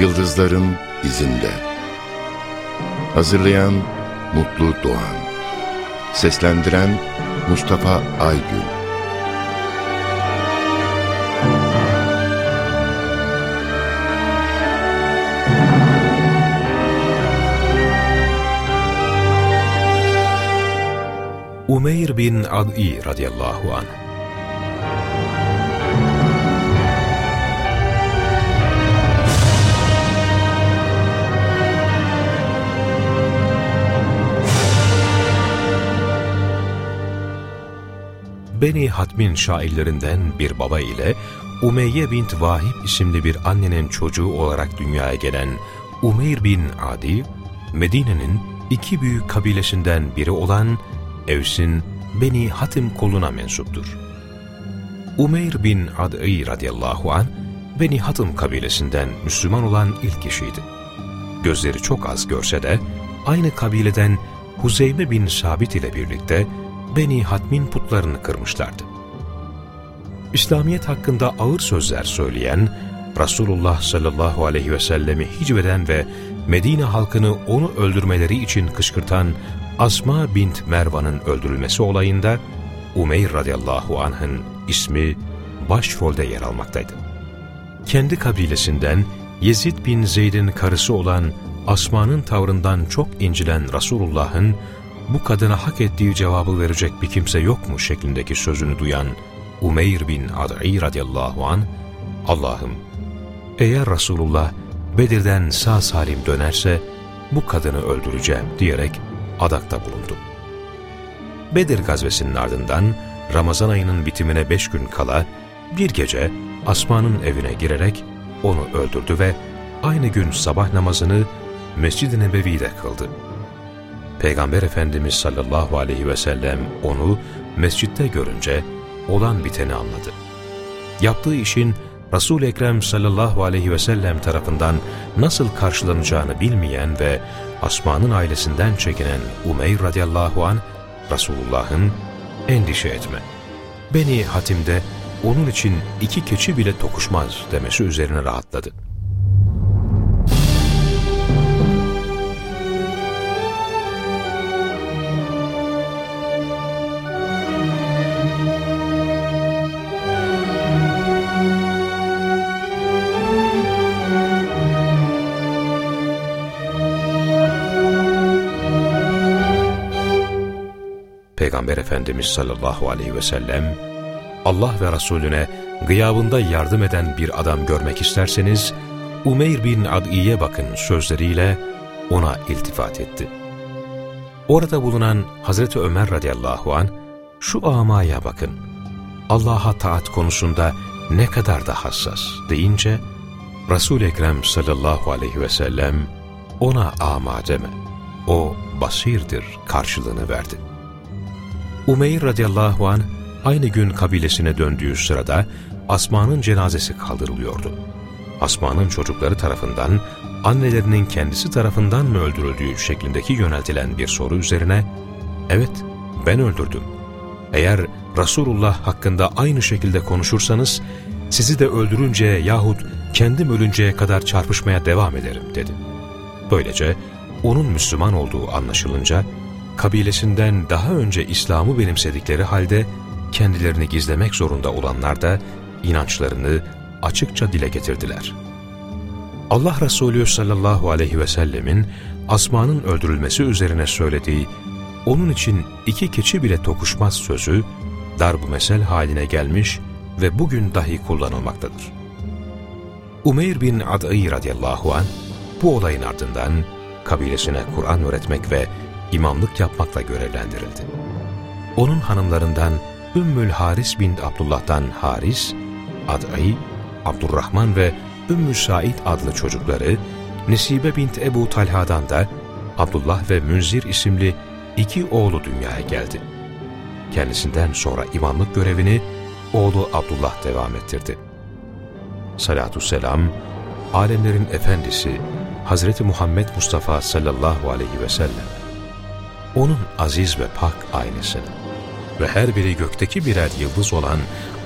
Yıldızların izinde. Hazırlayan Mutlu Doğan. Seslendiren Mustafa Aygün. Umeyr bin Ad'i radıyallahu anh Beni Hatmin şairlerinden bir baba ile Umeyye bint Vahib isimli bir annenin çocuğu olarak dünyaya gelen Umeyr bin Adi, Medine'nin iki büyük kabilesinden biri olan Evs'in Beni Hatim koluna mensuptur. Umeyr bin Ad'i radıyallahu an Beni Hatim kabilesinden Müslüman olan ilk kişiydi. Gözleri çok az görse de aynı kabileden Huzeyme bin Sabit ile birlikte Beni Hatmin putlarını kırmışlardı. İslamiyet hakkında ağır sözler söyleyen, Resulullah sallallahu aleyhi ve sellemi hicveden ve Medine halkını onu öldürmeleri için kışkırtan Asma bint Mervan'ın öldürülmesi olayında Umeyr radıyallahu anh'ın ismi başrolde yer almaktaydı. Kendi kabilesinden Yezid bin Zeyd'in karısı olan Asma'nın tavrından çok incilen Resulullah'ın bu kadına hak ettiği cevabı verecek bir kimse yok mu şeklindeki sözünü duyan Umeyr bin Ad'i radıyallahu an Allah'ım eğer Resulullah Bedir'den sağ salim dönerse bu kadını öldüreceğim diyerek adakta bulundu. Bedir gazvesinin ardından Ramazan ayının bitimine beş gün kala bir gece Asma'nın evine girerek onu öldürdü ve aynı gün sabah namazını Mescid-i Nebevi'de kıldı. Peygamber Efendimiz sallallahu aleyhi ve sellem onu mescitte görünce olan biteni anladı. Yaptığı işin Resul-i Ekrem sallallahu aleyhi ve sellem tarafından nasıl karşılanacağını bilmeyen ve Asma'nın ailesinden çekinen Umeyr radıyallahu an Resulullah'ın endişe etme. Beni Hatim'de onun için iki keçi bile tokuşmaz demesi üzerine rahatladı. Peygamber Efendimiz sallallahu aleyhi ve sellem, Allah ve Resulüne gıyabında yardım eden bir adam görmek isterseniz, Umeyr bin Ad'i'ye bakın sözleriyle ona iltifat etti. Orada bulunan Hazreti Ömer radıyallahu an şu amaya bakın, Allah'a taat konusunda ne kadar da hassas deyince, Resul-i Ekrem sallallahu aleyhi ve sellem ona ama deme, o basirdir karşılığını verdi. Umeyr radıyallahu an aynı gün kabilesine döndüğü sırada Asma'nın cenazesi kaldırılıyordu. Asma'nın çocukları tarafından annelerinin kendisi tarafından mı öldürüldüğü şeklindeki yöneltilen bir soru üzerine evet ben öldürdüm. Eğer Resulullah hakkında aynı şekilde konuşursanız sizi de öldürünce yahut kendim ölünceye kadar çarpışmaya devam ederim dedi. Böylece onun Müslüman olduğu anlaşılınca kabilesinden daha önce İslam'ı benimsedikleri halde kendilerini gizlemek zorunda olanlar da inançlarını açıkça dile getirdiler. Allah Resulü sallallahu aleyhi ve sellemin Asma'nın öldürülmesi üzerine söylediği onun için iki keçi bile tokuşmaz sözü darb mesel haline gelmiş ve bugün dahi kullanılmaktadır. Umeyr bin Ad'i radıyallahu an bu olayın ardından kabilesine Kur'an öğretmek ve imamlık yapmakla görevlendirildi. Onun hanımlarından Ümmül Haris bin Abdullah'tan Haris, Ad'i, Abdurrahman ve Ümmü Said adlı çocukları, Nesibe bint Ebu Talha'dan da Abdullah ve Münzir isimli iki oğlu dünyaya geldi. Kendisinden sonra imamlık görevini oğlu Abdullah devam ettirdi. Salatü selam, alemlerin efendisi Hazreti Muhammed Mustafa sallallahu aleyhi ve sellem onun aziz ve pak ailesinin ve her biri gökteki birer yıldız olan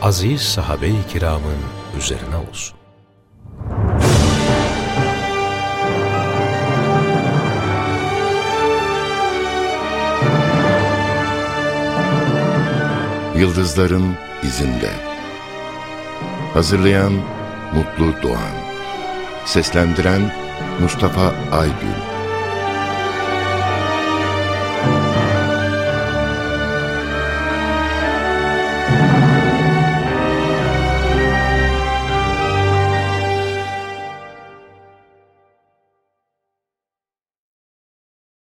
aziz sahabe-i kiramın üzerine olsun. Yıldızların izinde. Hazırlayan Mutlu Doğan. Seslendiren Mustafa Aygül.